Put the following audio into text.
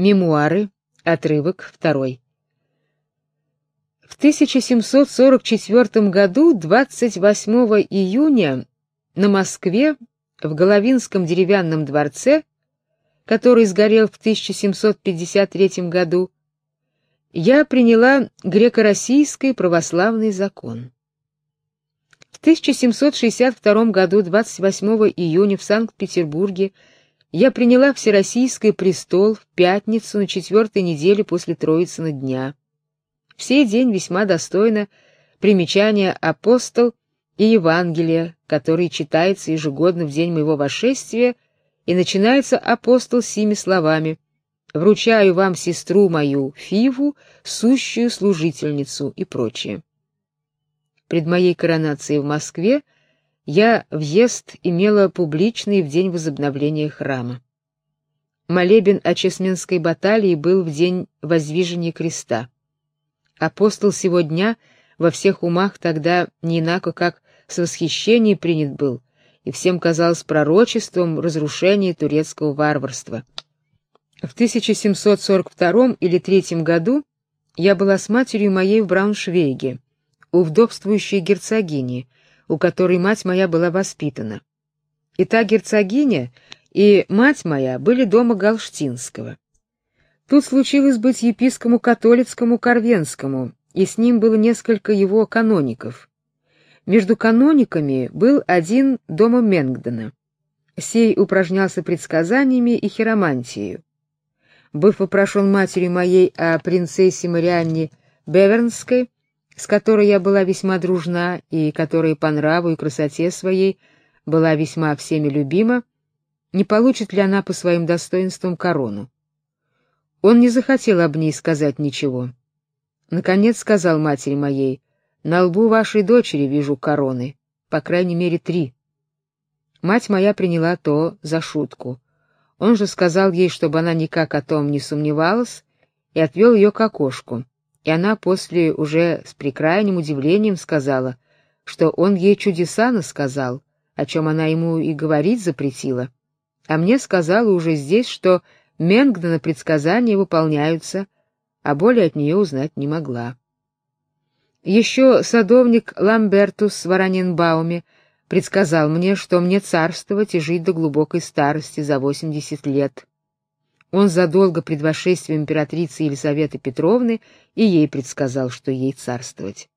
Мемуары. Отрывок второй. В 1744 году 28 июня на Москве в Головинском деревянном дворце, который сгорел в 1753 году, я приняла греко-российский православный закон. В 1762 году 28 июня в Санкт-Петербурге я приняла Всероссийский престол в пятницу на четвертой неделе после Троицына дня. В день весьма достойно примечания апостол и Евангелие, который читается ежегодно в день моего восшествия, и начинается апостол сими словами: вручаю вам сестру мою Фиву, сущую служительницу и прочее. Пред моей коронацией в Москве я въезд имела публичный в день возобновления храма. Молебен о Чесменской баталии был в день воздвижения креста. Апостол сего дня во всех умах тогда не инако как с восхищением принят был, и всем казалось пророчеством разрушения турецкого варварства. В 1742 или третьем году я была с матерью моей в Брауншвейге, у вдовствующей герцогини, у которой мать моя была воспитана. И та герцогиня, и мать моя были дома Галштинского. Тут случилось быть епископу католицкому Корвенскому, и с ним было несколько его каноников. Между канониками был один дома Менгдена. Сей упражнялся предсказаниями и хиромантией. Быв вопрошен матерью моей о принцессе Марианне Бевернской, с которой я была весьма дружна и которая по нраву и красоте своей была весьма всеми любима, не получит ли она по своим достоинствам корону. Он не захотел об ней сказать ничего. Наконец сказал матери моей: "На лбу вашей дочери вижу короны, по крайней мере три". Мать моя приняла то за шутку. Он же сказал ей, чтобы она никак о том не сомневалась, и отвел ее к окошку. И она после уже с прекрайним удивлением сказала, что он ей чудеса насказал, о чем она ему и говорить запретила. А мне сказала уже здесь, что Менгдена предсказания выполняются, а более от нее узнать не могла. Еще садовник Ламбертус в Вороненбауме предсказал мне, что мне царствовать и жить до глубокой старости за 80 лет. Он задолго пред вошествием императрицы Елизаветы Петровны и ей предсказал, что ей царствовать.